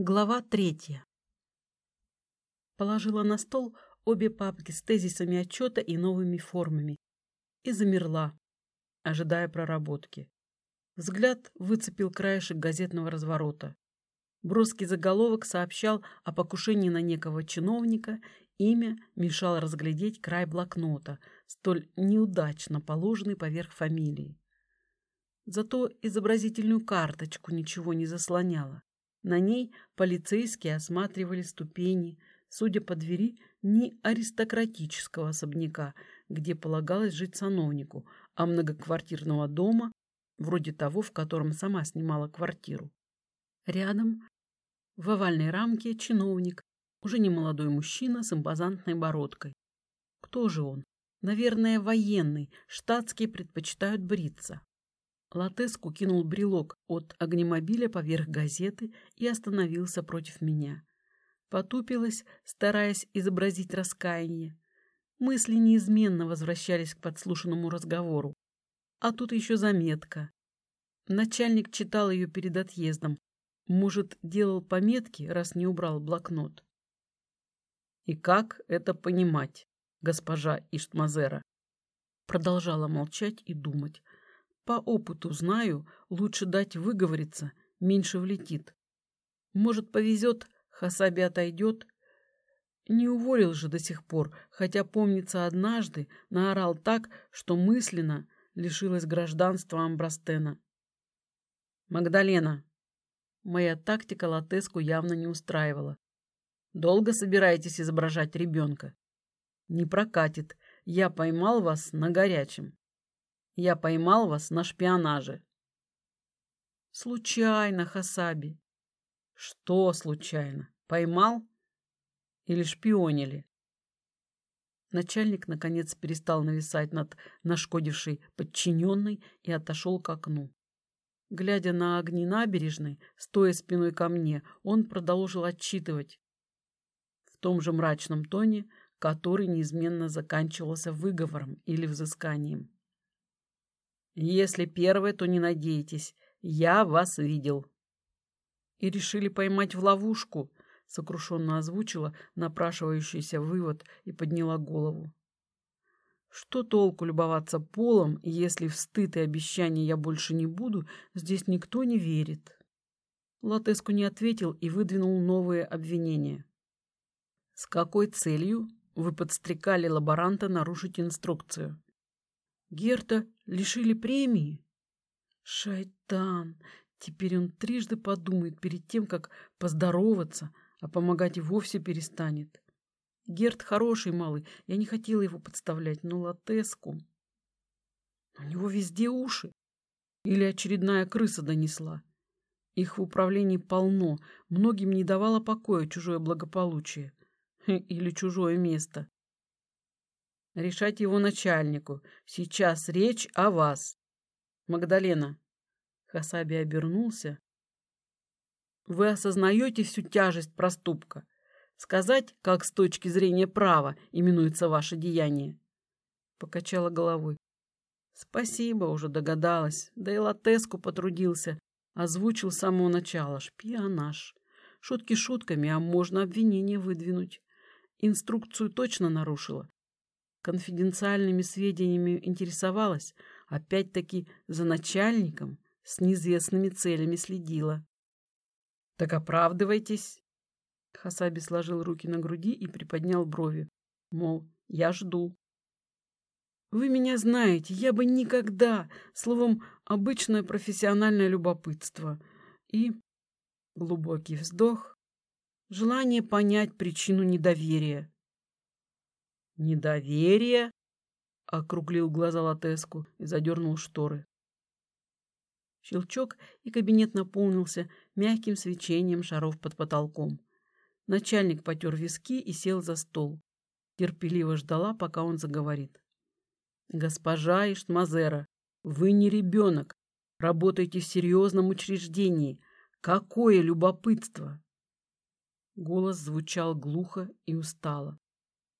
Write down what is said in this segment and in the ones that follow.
Глава третья. Положила на стол обе папки с тезисами отчета и новыми формами и замерла, ожидая проработки. Взгляд выцепил краешек газетного разворота. Броский заголовок сообщал о покушении на некого чиновника, имя мешало разглядеть край блокнота, столь неудачно положенный поверх фамилии. Зато изобразительную карточку ничего не заслоняло. На ней полицейские осматривали ступени, судя по двери, не аристократического особняка, где полагалось жить сановнику, а многоквартирного дома, вроде того, в котором сама снимала квартиру. Рядом, в овальной рамке, чиновник, уже не молодой мужчина с импозантной бородкой. Кто же он? Наверное, военный, штатские предпочитают бриться. Латеску кинул брелок от огнемобиля поверх газеты и остановился против меня. Потупилась, стараясь изобразить раскаяние. Мысли неизменно возвращались к подслушанному разговору. А тут еще заметка. Начальник читал ее перед отъездом. Может, делал пометки, раз не убрал блокнот. «И как это понимать, госпожа Иштмазера?» Продолжала молчать и думать. По опыту знаю, лучше дать выговориться, меньше влетит. Может, повезет, Хасаби отойдет. Не уволил же до сих пор, хотя, помнится, однажды наорал так, что мысленно лишилась гражданства Амбрастена. «Магдалена!» Моя тактика латеску явно не устраивала. «Долго собираетесь изображать ребенка?» «Не прокатит. Я поймал вас на горячем». Я поймал вас на шпионаже. Случайно, Хасаби. Что случайно? Поймал? Или шпионили? Начальник, наконец, перестал нависать над нашкодившей подчиненной и отошел к окну. Глядя на огни набережной, стоя спиной ко мне, он продолжил отчитывать в том же мрачном тоне, который неизменно заканчивался выговором или взысканием. Если первое, то не надейтесь. Я вас видел. И решили поймать в ловушку, сокрушенно озвучила напрашивающийся вывод и подняла голову. Что толку любоваться полом, если в стыд и обещание я больше не буду, здесь никто не верит. Латеску не ответил и выдвинул новые обвинения. С какой целью вы подстрекали лаборанта нарушить инструкцию? Герта лишили премии? Шайтан! Теперь он трижды подумает перед тем, как поздороваться, а помогать и вовсе перестанет. Герт хороший малый, я не хотела его подставлять, но Латеску... У него везде уши. Или очередная крыса донесла. Их в управлении полно, многим не давало покоя чужое благополучие. Или чужое место. Решать его начальнику. Сейчас речь о вас. Магдалена. Хасаби обернулся. Вы осознаете всю тяжесть проступка? Сказать, как с точки зрения права именуется ваше деяние? Покачала головой. Спасибо, уже догадалась. Да и Латеску потрудился. Озвучил с самого начала. Шпионаж. Шутки шутками, а можно обвинение выдвинуть. Инструкцию точно нарушила конфиденциальными сведениями интересовалась, опять-таки за начальником с неизвестными целями следила. «Так оправдывайтесь!» Хасаби сложил руки на груди и приподнял брови, мол, я жду. «Вы меня знаете, я бы никогда, словом, обычное профессиональное любопытство и глубокий вздох, желание понять причину недоверия. «Недоверие?» — округлил глаза Латеску и задернул шторы. Щелчок, и кабинет наполнился мягким свечением шаров под потолком. Начальник потер виски и сел за стол. Терпеливо ждала, пока он заговорит. «Госпожа Иштмазера, вы не ребенок. Работаете в серьезном учреждении. Какое любопытство!» Голос звучал глухо и устало.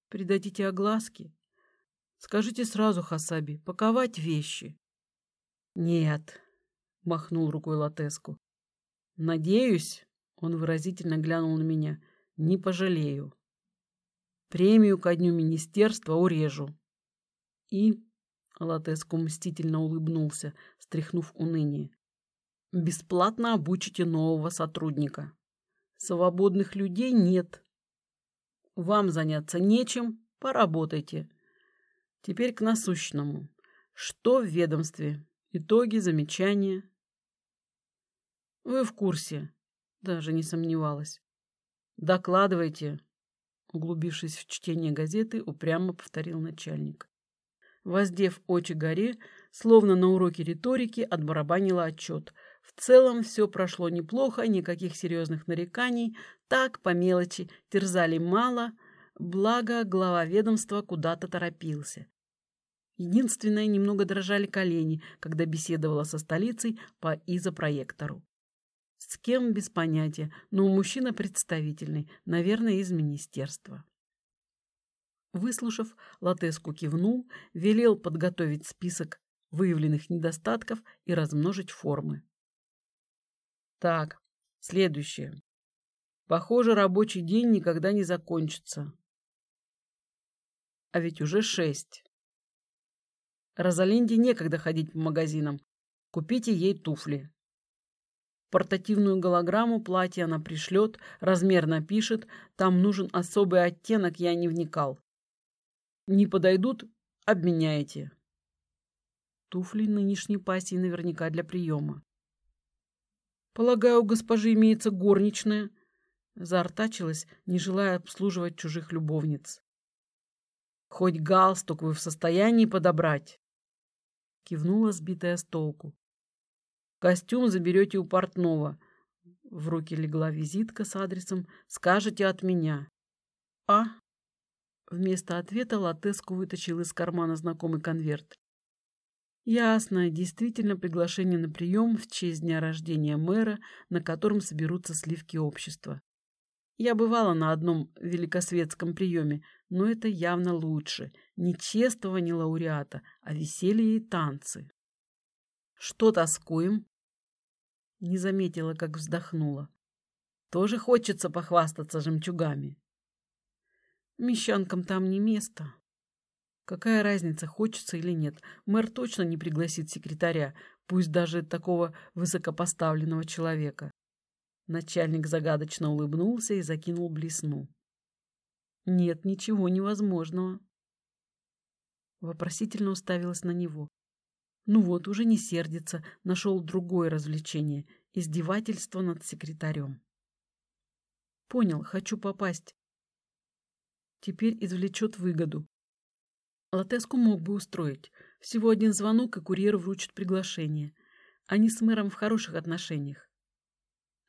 Придадите огласки? Скажите сразу, Хасаби, паковать вещи. Нет, махнул рукой Латеску. Надеюсь, Он выразительно глянул на меня. Не пожалею. Премию ко дню министерства урежу. И Латеску мстительно улыбнулся, стряхнув уныние. Бесплатно обучите нового сотрудника. Свободных людей нет. Вам заняться нечем, поработайте. Теперь к насущному. Что в ведомстве? Итоги, замечания? Вы в курсе. Даже не сомневалась. Докладывайте. Углубившись в чтение газеты, упрямо повторил начальник. Воздев очи горе, словно на уроке риторики, отбарабанила отчет. В целом все прошло неплохо, никаких серьезных нареканий, так, по мелочи, терзали мало, благо глава ведомства куда-то торопился. Единственное, немного дрожали колени, когда беседовала со столицей по изопроектору. С кем без понятия, но мужчина представительный, наверное, из министерства. Выслушав, Латеску кивнул, велел подготовить список выявленных недостатков и размножить формы. Так, следующее. Похоже, рабочий день никогда не закончится. А ведь уже шесть. Розалинде некогда ходить по магазинам. Купите ей туфли. Портативную голограмму платья она пришлет, размер напишет, там нужен особый оттенок, я не вникал. Не подойдут – обменяете. Туфли нынешней пассии наверняка для приема. Полагаю, у госпожи имеется горничная. Заортачилась, не желая обслуживать чужих любовниц. Хоть галстук вы в состоянии подобрать. Кивнула, сбитая с толку. Костюм заберете у портного. В руки легла визитка с адресом. Скажете от меня. А? Вместо ответа Латеску вытащил из кармана знакомый конверт. Ясно, действительно приглашение на прием в честь дня рождения мэра, на котором соберутся сливки общества. Я бывала на одном великосветском приеме, но это явно лучше. Не чествование лауреата, а веселье и танцы. Что тоскуем? Не заметила, как вздохнула. Тоже хочется похвастаться жемчугами. Мещанкам там не место. Какая разница, хочется или нет? Мэр точно не пригласит секретаря, пусть даже такого высокопоставленного человека. Начальник загадочно улыбнулся и закинул блесну. Нет ничего невозможного. Вопросительно уставилась на него. Ну вот, уже не сердится, нашел другое развлечение — издевательство над секретарем. Понял, хочу попасть. Теперь извлечет выгоду. Латеску мог бы устроить. Всего один звонок, и курьер вручит приглашение. Они с мэром в хороших отношениях.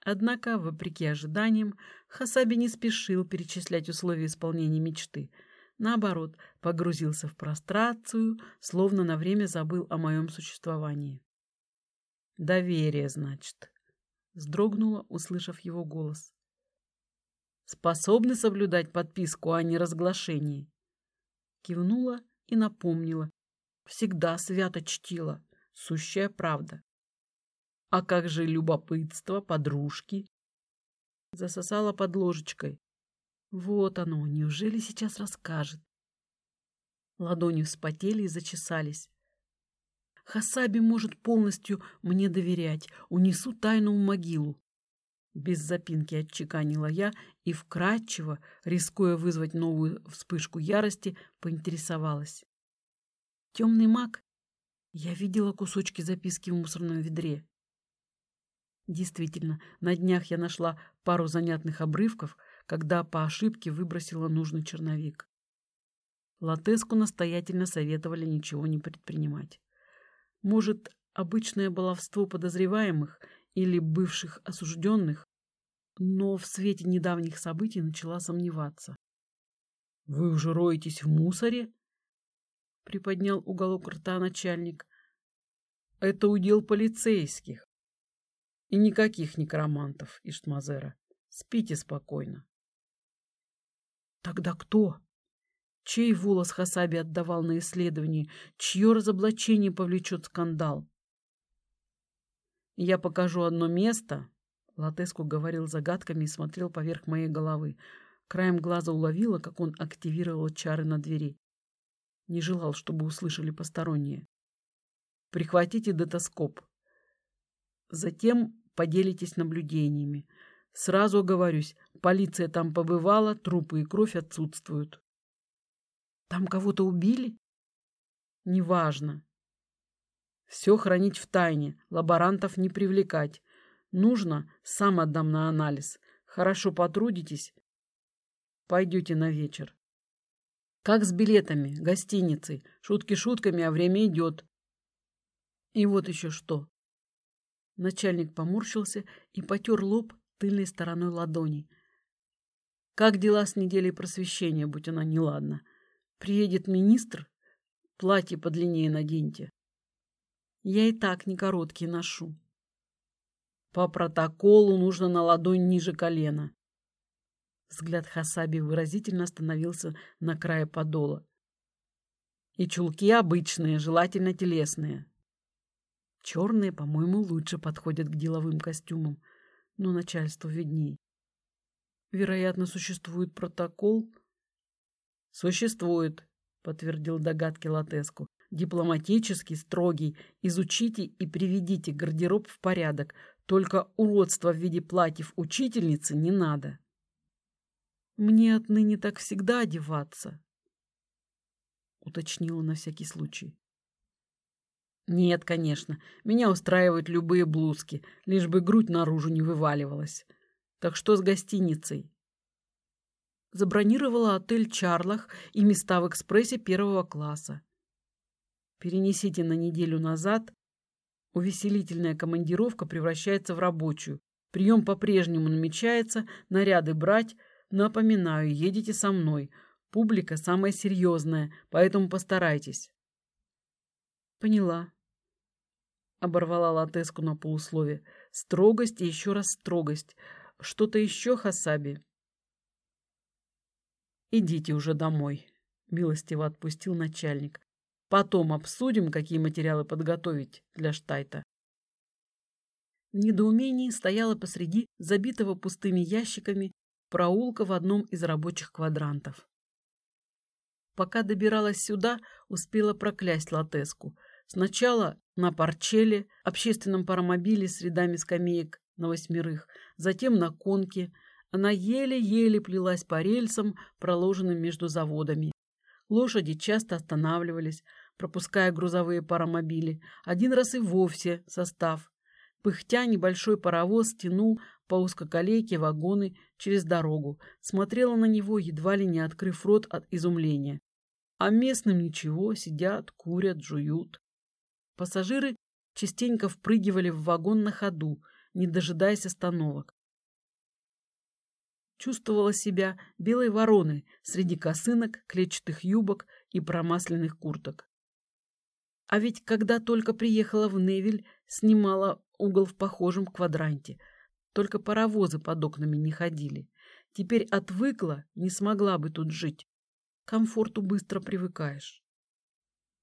Однако, вопреки ожиданиям, Хасаби не спешил перечислять условия исполнения мечты. Наоборот, погрузился в прострацию, словно на время забыл о моем существовании. «Доверие, значит», — вздрогнула, услышав его голос способны соблюдать подписку о неразглашении. Кивнула и напомнила. Всегда свято чтила. Сущая правда. А как же любопытство подружки? Засосала под ложечкой. Вот оно, неужели сейчас расскажет? Ладони вспотели и зачесались. Хасаби может полностью мне доверять. Унесу тайну в могилу. Без запинки отчеканила я и вкратчиво, рискуя вызвать новую вспышку ярости, поинтересовалась. Темный маг? Я видела кусочки записки в мусорном ведре. Действительно, на днях я нашла пару занятных обрывков, когда по ошибке выбросила нужный черновик. Латеску настоятельно советовали ничего не предпринимать. Может, обычное баловство подозреваемых или бывших осужденных, но в свете недавних событий начала сомневаться. — Вы уже роетесь в мусоре? — приподнял уголок рта начальник. — Это удел полицейских. И никаких некромантов, Иштмазера. Спите спокойно. — Тогда кто? Чей волос Хасаби отдавал на исследование? Чье разоблачение повлечет скандал? Я покажу одно место, Латеску говорил загадками и смотрел поверх моей головы. Краем глаза уловила, как он активировал чары на двери. Не желал, чтобы услышали посторонние. Прихватите детоскоп. Затем поделитесь наблюдениями. Сразу оговорюсь, полиция там побывала, трупы и кровь отсутствуют. Там кого-то убили? Неважно. Все хранить в тайне, лаборантов не привлекать. Нужно, сам отдам на анализ. Хорошо потрудитесь. Пойдете на вечер. Как с билетами, гостиницей. Шутки шутками, а время идет. И вот еще что. Начальник поморщился и потер лоб тыльной стороной ладони. Как дела с неделей просвещения, будь она неладна? Приедет министр, платье подлиннее наденьте. Я и так не короткие ношу. По протоколу нужно на ладонь ниже колена. Взгляд Хасаби выразительно остановился на крае подола. И чулки обычные, желательно телесные. Черные, по-моему, лучше подходят к деловым костюмам, но начальству видней. Вероятно, существует протокол. Существует, подтвердил догадки Латеску. Дипломатический, строгий. Изучите и приведите гардероб в порядок. Только уродства в виде платьев учительницы не надо. Мне отныне так всегда одеваться, уточнила на всякий случай. Нет, конечно, меня устраивают любые блузки, лишь бы грудь наружу не вываливалась. Так что с гостиницей? Забронировала отель Чарлах и места в экспрессе первого класса. Перенесите на неделю назад, Увеселительная командировка превращается в рабочую. Прием по-прежнему намечается, наряды брать. Напоминаю, едете со мной. Публика самая серьезная, поэтому постарайтесь. Поняла. Оборвала Латеску на полуслове. Строгость и еще раз строгость. Что-то еще, Хасаби? Идите уже домой, милостиво отпустил начальник. Потом обсудим, какие материалы подготовить для штайта. В недоумении стояла посреди забитого пустыми ящиками проулка в одном из рабочих квадрантов. Пока добиралась сюда, успела проклясть Латеску. Сначала на парчеле, общественном паромобиле с рядами скамеек на восьмерых, затем на конке. Она еле-еле плелась по рельсам, проложенным между заводами. Лошади часто останавливались, пропуская грузовые паромобили. Один раз и вовсе состав. Пыхтя небольшой паровоз тянул по узкоколейке вагоны через дорогу. Смотрела на него, едва ли не открыв рот от изумления. А местным ничего, сидят, курят, жуют. Пассажиры частенько впрыгивали в вагон на ходу, не дожидаясь остановок чувствовала себя белой вороной среди косынок, клетчатых юбок и промасленных курток. А ведь когда только приехала в Невель, снимала угол в похожем квадранте. Только паровозы под окнами не ходили. Теперь отвыкла, не смогла бы тут жить. К комфорту быстро привыкаешь.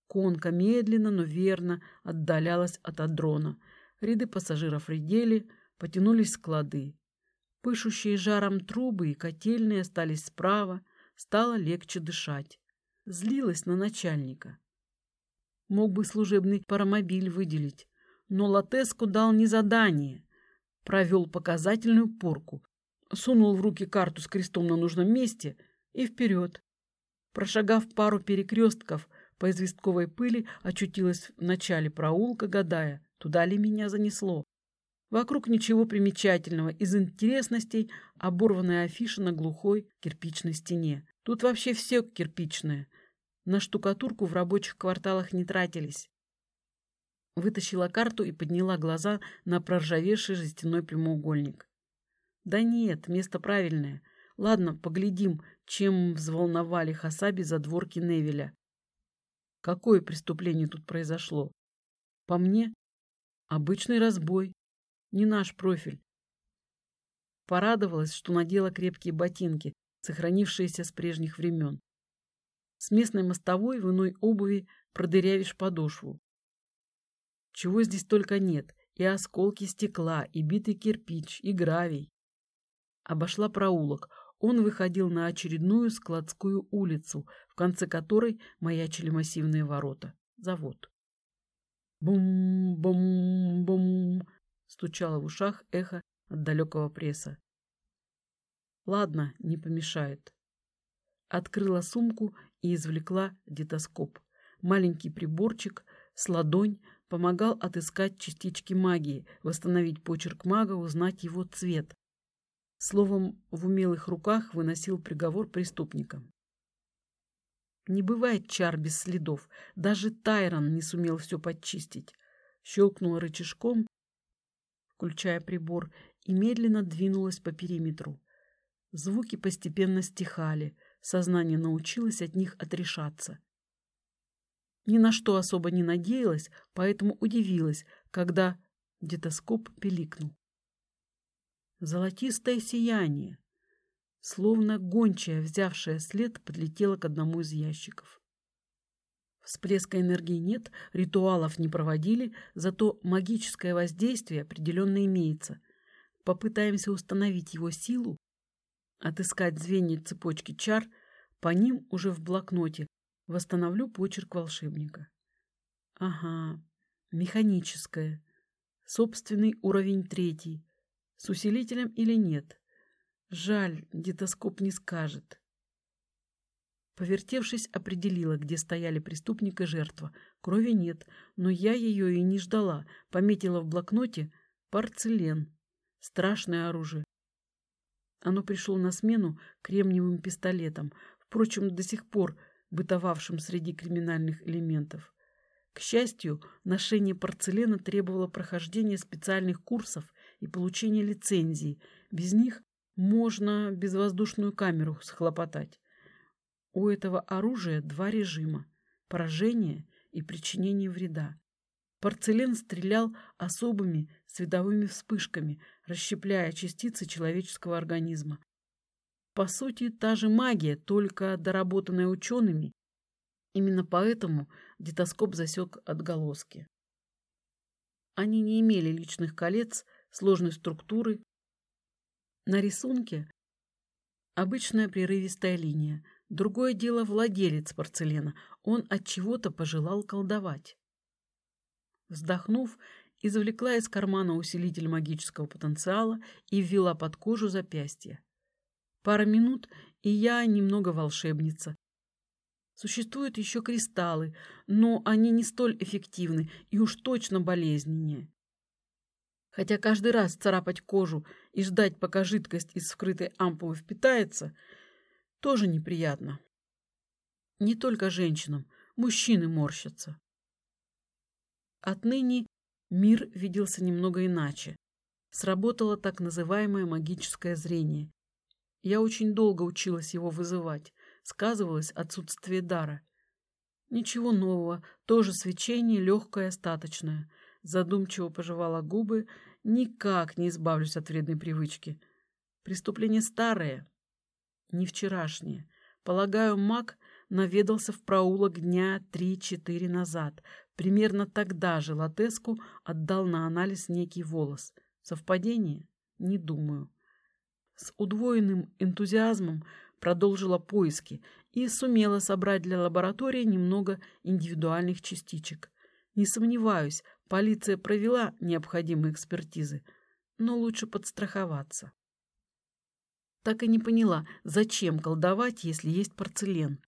Конка медленно, но верно отдалялась от адрона. Ряды пассажиров редели, потянулись склады. Пышущие жаром трубы и котельные остались справа, стало легче дышать. Злилась на начальника. Мог бы служебный паромобиль выделить, но Латеску дал не задание. Провел показательную порку, сунул в руки карту с крестом на нужном месте и вперед. Прошагав пару перекрестков по известковой пыли, очутилась в начале проулка, гадая, туда ли меня занесло. Вокруг ничего примечательного, из интересностей оборванная афиша на глухой кирпичной стене. Тут вообще все кирпичное. На штукатурку в рабочих кварталах не тратились. Вытащила карту и подняла глаза на проржавевший жестяной прямоугольник. Да нет, место правильное. Ладно, поглядим, чем взволновали Хасаби задворки Невеля. Какое преступление тут произошло? По мне, обычный разбой. Не наш профиль. Порадовалась, что надела крепкие ботинки, сохранившиеся с прежних времен. С местной мостовой в иной обуви продырявишь подошву. Чего здесь только нет. И осколки стекла, и битый кирпич, и гравий. Обошла проулок. Он выходил на очередную складскую улицу, в конце которой маячили массивные ворота. Завод. Бум-бум-бум! Стучало в ушах эхо от далекого пресса. Ладно, не помешает. Открыла сумку и извлекла детоскоп. Маленький приборчик с ладонь помогал отыскать частички магии, восстановить почерк мага, узнать его цвет. Словом, в умелых руках выносил приговор преступникам. Не бывает чар без следов. Даже Тайрон не сумел все подчистить. Щелкнула рычажком, включая прибор, и медленно двинулась по периметру. Звуки постепенно стихали, сознание научилось от них отрешаться. Ни на что особо не надеялась, поэтому удивилась, когда детоскоп пиликнул. Золотистое сияние, словно гончая, взявшая след, подлетела к одному из ящиков. Всплеска энергии нет, ритуалов не проводили, зато магическое воздействие определенно имеется. Попытаемся установить его силу, отыскать звенья цепочки чар, по ним уже в блокноте восстановлю почерк волшебника. Ага, механическое. Собственный уровень третий. С усилителем или нет? Жаль, детоскоп не скажет. Повертевшись, определила, где стояли преступник и жертва. Крови нет, но я ее и не ждала. Пометила в блокноте порцелен. Страшное оружие. Оно пришло на смену кремниевым пистолетом, впрочем, до сих пор бытовавшим среди криминальных элементов. К счастью, ношение порцелена требовало прохождения специальных курсов и получения лицензии. Без них можно безвоздушную камеру схлопотать. У этого оружия два режима – поражение и причинение вреда. Порцелен стрелял особыми световыми вспышками, расщепляя частицы человеческого организма. По сути, та же магия, только доработанная учеными. Именно поэтому детоскоп засек отголоски. Они не имели личных колец, сложной структуры. На рисунке обычная прерывистая линия. Другое дело владелец порцелена. Он от чего-то пожелал колдовать. Вздохнув, извлекла из кармана усилитель магического потенциала и ввела под кожу запястья. Пара минут, и я немного волшебница. Существуют еще кристаллы, но они не столь эффективны и уж точно болезненнее. Хотя каждый раз царапать кожу и ждать, пока жидкость из скрытой ампулы впитается, тоже неприятно. Не только женщинам, мужчины морщатся. Отныне мир виделся немного иначе. Сработало так называемое магическое зрение. Я очень долго училась его вызывать. Сказывалось отсутствие дара. Ничего нового, тоже свечение, легкое, остаточное. Задумчиво пожевала губы, никак не избавлюсь от вредной привычки. Преступление старое, не вчерашнее. Полагаю, маг наведался в проулок дня три-четыре назад, Примерно тогда же Латеску отдал на анализ некий волос. Совпадение? Не думаю. С удвоенным энтузиазмом продолжила поиски и сумела собрать для лаборатории немного индивидуальных частичек. Не сомневаюсь, полиция провела необходимые экспертизы, но лучше подстраховаться. Так и не поняла, зачем колдовать, если есть порцелен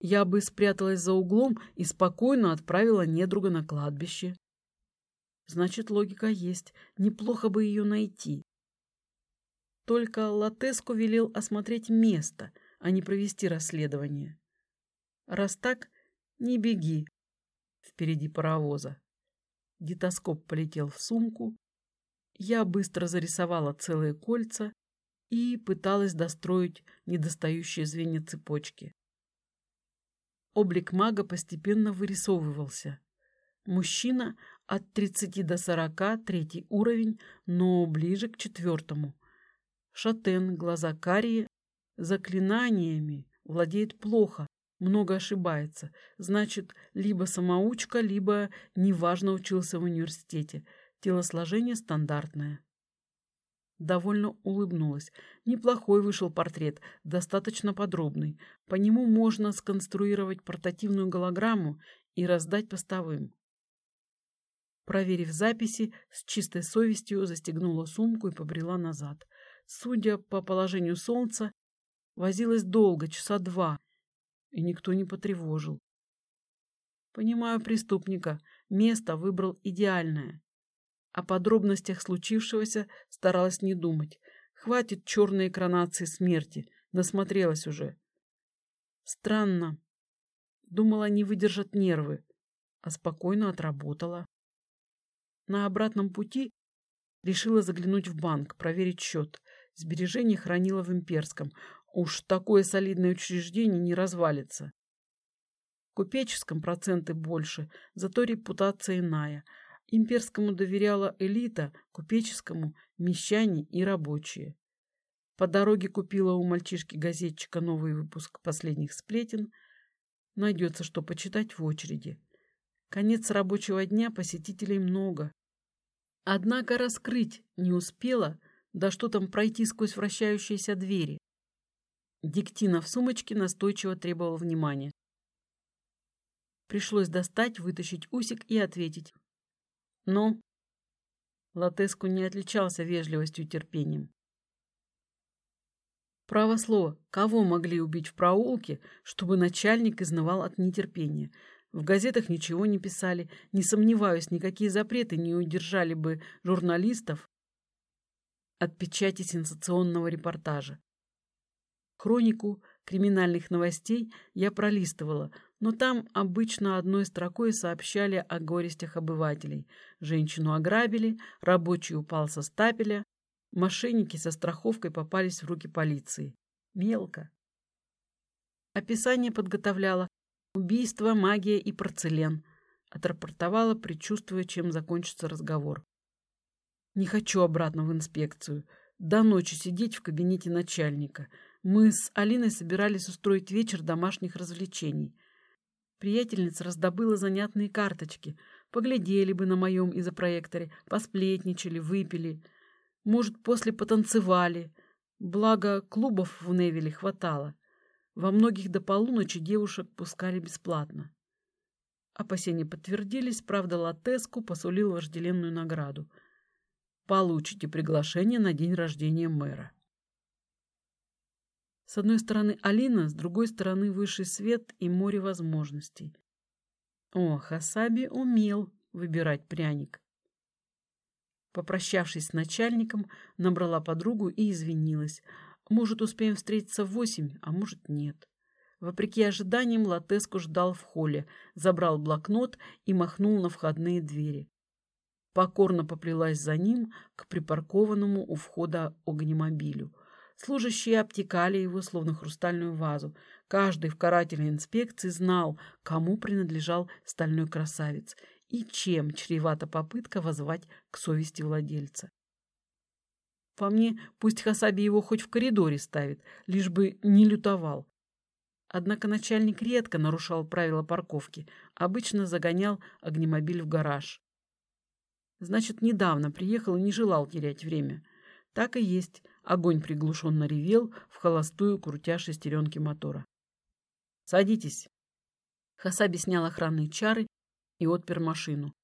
я бы спряталась за углом и спокойно отправила недруга на кладбище. Значит, логика есть. Неплохо бы ее найти. Только Латеску велел осмотреть место, а не провести расследование. Раз так, не беги впереди паровоза. Гитоскоп полетел в сумку. Я быстро зарисовала целые кольца и пыталась достроить недостающие звенья цепочки. Облик мага постепенно вырисовывался. Мужчина от 30 до 40, третий уровень, но ближе к четвертому. Шатен, глаза карие, заклинаниями владеет плохо, много ошибается. Значит, либо самоучка, либо неважно учился в университете. телосложение стандартное. Довольно улыбнулась. Неплохой вышел портрет, достаточно подробный. По нему можно сконструировать портативную голограмму и раздать постовым. Проверив записи, с чистой совестью застегнула сумку и побрела назад. Судя по положению солнца, возилась долго, часа два, и никто не потревожил. Понимаю преступника, место выбрал идеальное. О подробностях случившегося старалась не думать. Хватит черной экранации смерти, насмотрелась уже. Странно. Думала, не выдержат нервы, а спокойно отработала. На обратном пути решила заглянуть в банк, проверить счет. Сбережения хранила в имперском. Уж такое солидное учреждение не развалится. В купеческом проценты больше, зато репутация иная. Имперскому доверяла элита, купеческому – мещане и рабочие. По дороге купила у мальчишки-газетчика новый выпуск последних сплетен. Найдется, что почитать в очереди. Конец рабочего дня, посетителей много. Однако раскрыть не успела, да что там пройти сквозь вращающиеся двери. Диктина в сумочке настойчиво требовал внимания. Пришлось достать, вытащить усик и ответить. «Ну?» Латеску не отличался вежливостью и терпением. Право слово, кого могли убить в проулке, чтобы начальник изнывал от нетерпения? В газетах ничего не писали. Не сомневаюсь, никакие запреты не удержали бы журналистов от печати сенсационного репортажа. Хронику криминальных новостей я пролистывала, но там обычно одной строкой сообщали о горестях обывателей. Женщину ограбили, рабочий упал со стапеля, мошенники со страховкой попались в руки полиции. Мелко. Описание подготовляла Убийство, магия и порцелен. Отрапортовала, предчувствуя, чем закончится разговор. Не хочу обратно в инспекцию. До ночи сидеть в кабинете начальника. Мы с Алиной собирались устроить вечер домашних развлечений. Приятельница раздобыла занятные карточки. Поглядели бы на моем изопроекторе, посплетничали, выпили. Может, после потанцевали. Благо, клубов в Невиле хватало. Во многих до полуночи девушек пускали бесплатно. Опасения подтвердились, правда, Латеску посулил вожделенную награду. Получите приглашение на день рождения мэра. С одной стороны Алина, с другой стороны высший свет и море возможностей. О, Хасаби умел выбирать пряник. Попрощавшись с начальником, набрала подругу и извинилась – может, успеем встретиться в восемь, а может, нет. Вопреки ожиданиям, Латеску ждал в холле, забрал блокнот и махнул на входные двери. Покорно поплелась за ним к припаркованному у входа огнемобилю. Служащие обтекали его, словно хрустальную вазу. Каждый в карательной инспекции знал, кому принадлежал стальной красавец и чем чревата попытка возвать к совести владельца. По мне, пусть Хасаби его хоть в коридоре ставит, лишь бы не лютовал. Однако начальник редко нарушал правила парковки, обычно загонял огнемобиль в гараж. Значит, недавно приехал и не желал терять время. Так и есть, огонь приглушенно ревел, в холостую крутя шестеренки мотора. «Садитесь!» Хасаби снял охранные чары и отпер машину.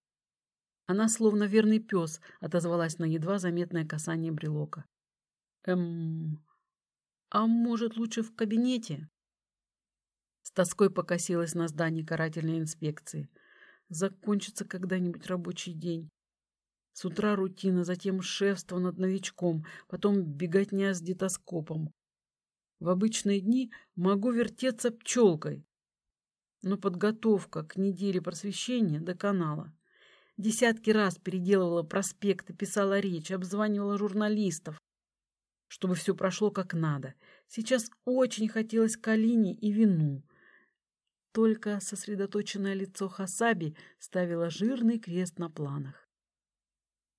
Она, словно верный пес, отозвалась на едва заметное касание брелока. «Эм... А может, лучше в кабинете?» С тоской покосилась на здание карательной инспекции. Закончится когда-нибудь рабочий день. С утра рутина, затем шефство над новичком, потом беготня с детоскопом. В обычные дни могу вертеться пчелкой, но подготовка к неделе просвещения до канала. Десятки раз переделывала проспекты, писала речь, обзванивала журналистов, чтобы все прошло как надо. Сейчас очень хотелось к Алине и вину. Только сосредоточенное лицо Хасаби ставило жирный крест на планах.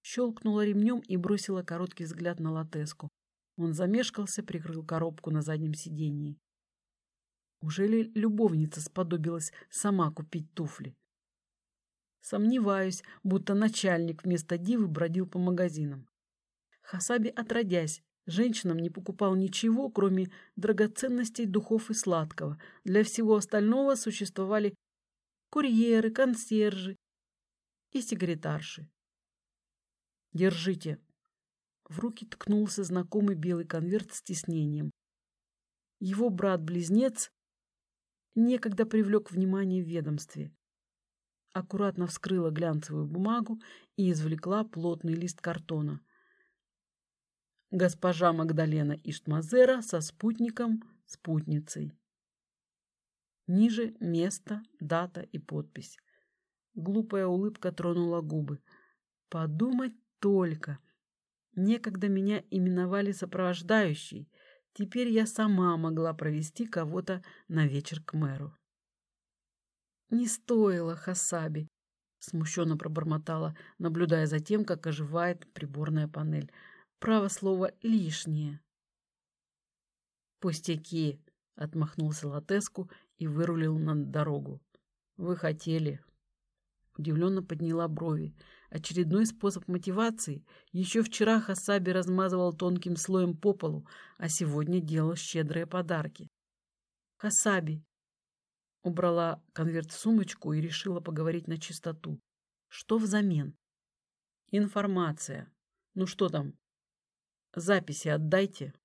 Щелкнула ремнем и бросила короткий взгляд на Латеску. Он замешкался, прикрыл коробку на заднем сидении. Уже ли любовница сподобилась сама купить туфли? Сомневаюсь, будто начальник вместо дивы бродил по магазинам. Хасаби, отродясь, женщинам не покупал ничего, кроме драгоценностей, духов и сладкого. Для всего остального существовали курьеры, консьержи и секретарши. «Держите». В руки ткнулся знакомый белый конверт с тиснением. Его брат-близнец некогда привлек внимание в ведомстве аккуратно вскрыла глянцевую бумагу и извлекла плотный лист картона. Госпожа Магдалена Иштмазера со спутником, спутницей. Ниже место, дата и подпись. Глупая улыбка тронула губы. Подумать только. Некогда меня именовали сопровождающей. Теперь я сама могла провести кого-то на вечер к мэру. «Не стоило, Хасаби», — смущенно пробормотала, наблюдая за тем, как оживает приборная панель. «Право слово лишнее». «Пустяки», — отмахнулся Латеску и вырулил на дорогу. «Вы хотели». Удивленно подняла брови. Очередной способ мотивации. Еще вчера Хасаби размазывал тонким слоем по полу, а сегодня делал щедрые подарки. «Хасаби, Убрала конверт в сумочку и решила поговорить на чистоту. Что взамен? Информация. Ну что там? Записи отдайте.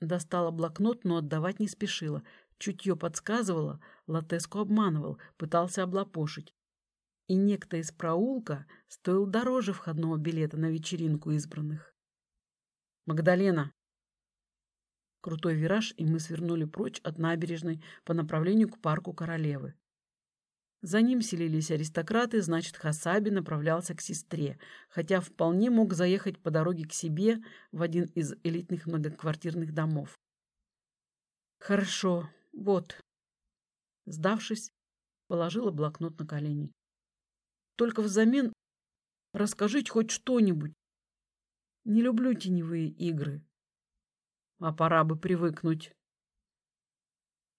Достала блокнот, но отдавать не спешила. Чутье подсказывала, Латеску обманывал, пытался облапошить. И некто из проулка стоил дороже входного билета на вечеринку избранных. «Магдалена!» Крутой вираж, и мы свернули прочь от набережной по направлению к парку Королевы. За ним селились аристократы, значит, Хасаби направлялся к сестре, хотя вполне мог заехать по дороге к себе в один из элитных многоквартирных домов. «Хорошо, вот». Сдавшись, положила блокнот на колени. «Только взамен расскажите хоть что-нибудь. Не люблю теневые игры» а пора бы привыкнуть.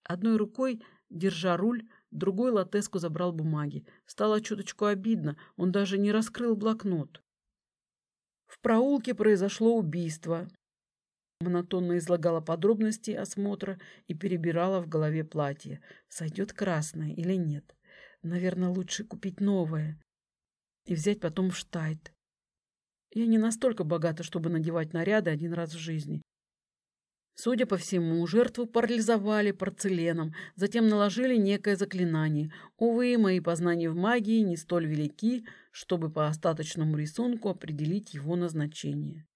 Одной рукой, держа руль, другой Латеску забрал бумаги. Стало чуточку обидно, он даже не раскрыл блокнот. В проулке произошло убийство. Монотонно излагала подробности осмотра и перебирала в голове платье. Сойдет красное или нет? Наверное, лучше купить новое и взять потом в штайт. Я не настолько богата, чтобы надевать наряды один раз в жизни. Судя по всему, жертву парализовали порцеленом, затем наложили некое заклинание. Увы, мои познания в магии не столь велики, чтобы по остаточному рисунку определить его назначение.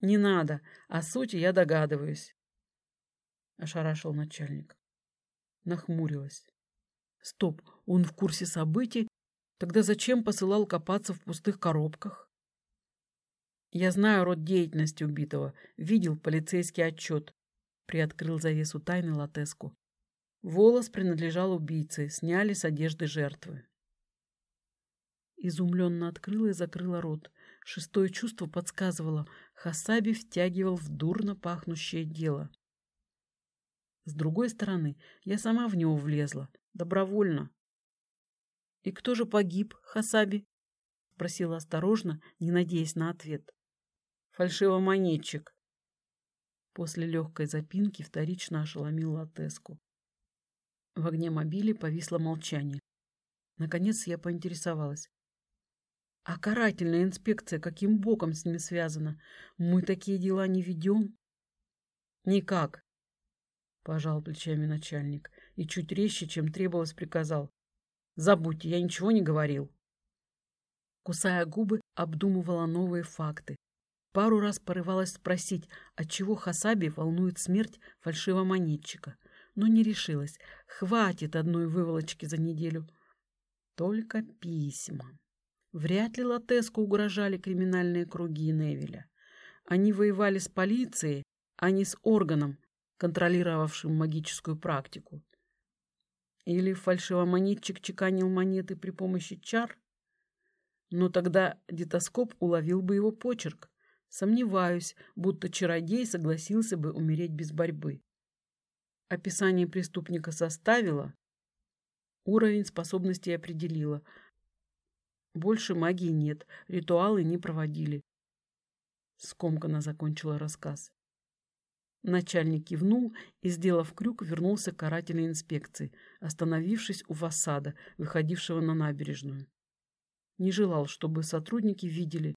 «Не надо, о сути я догадываюсь», — ошарашил начальник. Нахмурилась. «Стоп, он в курсе событий? Тогда зачем посылал копаться в пустых коробках?» Я знаю род деятельности убитого. Видел полицейский отчет. Приоткрыл завесу тайны Латеску. Волос принадлежал убийце. Сняли с одежды жертвы. Изумленно открыла и закрыла рот. Шестое чувство подсказывало. Хасаби втягивал в дурно пахнущее дело. С другой стороны, я сама в него влезла. Добровольно. «И кто же погиб, Хасаби?» — спросила осторожно, не надеясь на ответ фальшивомонетчик. После легкой запинки вторично ошеломил Латеску. В огне мобили повисло молчание. Наконец я поинтересовалась. А карательная инспекция каким боком с ними связана? Мы такие дела не ведем? Никак, пожал плечами начальник и чуть резче, чем требовалось, приказал. Забудьте, я ничего не говорил. Кусая губы, обдумывала новые факты, Пару раз порывалась спросить, отчего Хасаби волнует смерть фальшивомонетчика, но не решилась. Хватит одной выволочки за неделю. Только письма. Вряд ли Латеску угрожали криминальные круги Невеля. Они воевали с полицией, а не с органом, контролировавшим магическую практику. Или фальшивомонетчик чеканил монеты при помощи чар? Но тогда детоскоп уловил бы его почерк. Сомневаюсь, будто чародей согласился бы умереть без борьбы. Описание преступника составила? Уровень способностей определила. Больше магии нет, ритуалы не проводили. Скомканно закончила рассказ. Начальник кивнул и, сделав крюк, вернулся к карательной инспекции, остановившись у фасада, выходившего на набережную. Не желал, чтобы сотрудники видели.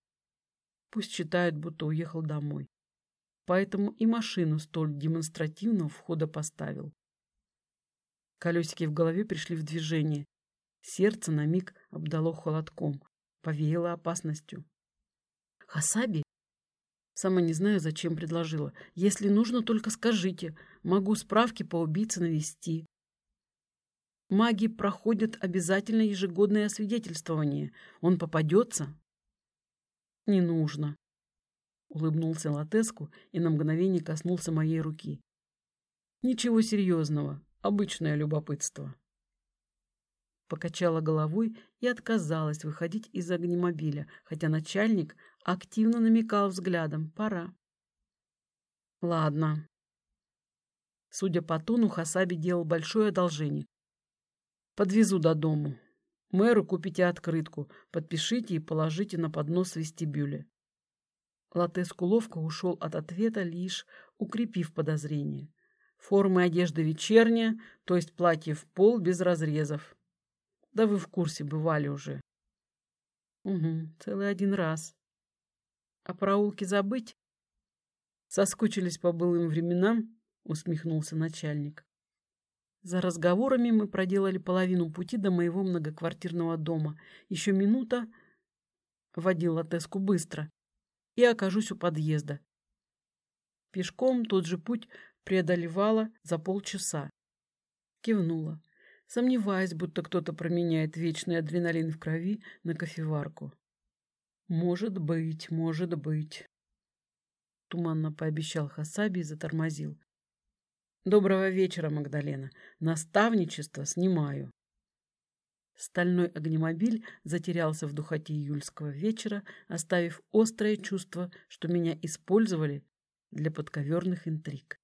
Пусть считают, будто уехал домой. Поэтому и машину столь демонстративного входа поставил. Колесики в голове пришли в движение. Сердце на миг обдало холодком, повеяло опасностью. «Хасаби?» Сама не знаю, зачем предложила. Если нужно, только скажите. Могу справки по убийце навести. Маги проходят обязательно ежегодное освидетельствование. Он попадется? Не нужно. Улыбнулся Латеску и на мгновение коснулся моей руки. Ничего серьезного. Обычное любопытство. Покачала головой и отказалась выходить из огнемобиля, хотя начальник активно намекал взглядом «пора». Ладно. Судя по тону, Хасаби делал большое одолжение. Подвезу до дому. Мэру купите открытку, подпишите и положите на поднос в вестибюле. Латеску ловко ушел от ответа, лишь укрепив подозрение. Формы одежды вечерняя, то есть платье в пол без разрезов. Да вы в курсе бывали уже. Угу, целый один раз. А проулки забыть? Соскучились по былым временам, усмехнулся начальник. За разговорами мы проделали половину пути до моего многоквартирного дома. Еще минута водила Теску быстро и окажусь у подъезда. Пешком тот же путь преодолевала за полчаса. Кивнула, сомневаясь, будто кто-то променяет вечный адреналин в крови на кофеварку. «Может быть, может быть», — туманно пообещал Хасаби и затормозил. «Доброго вечера, Магдалена. Наставничество снимаю». Стальной огнемобиль затерялся в духоте июльского вечера, оставив острое чувство, что меня использовали для подковерных интриг.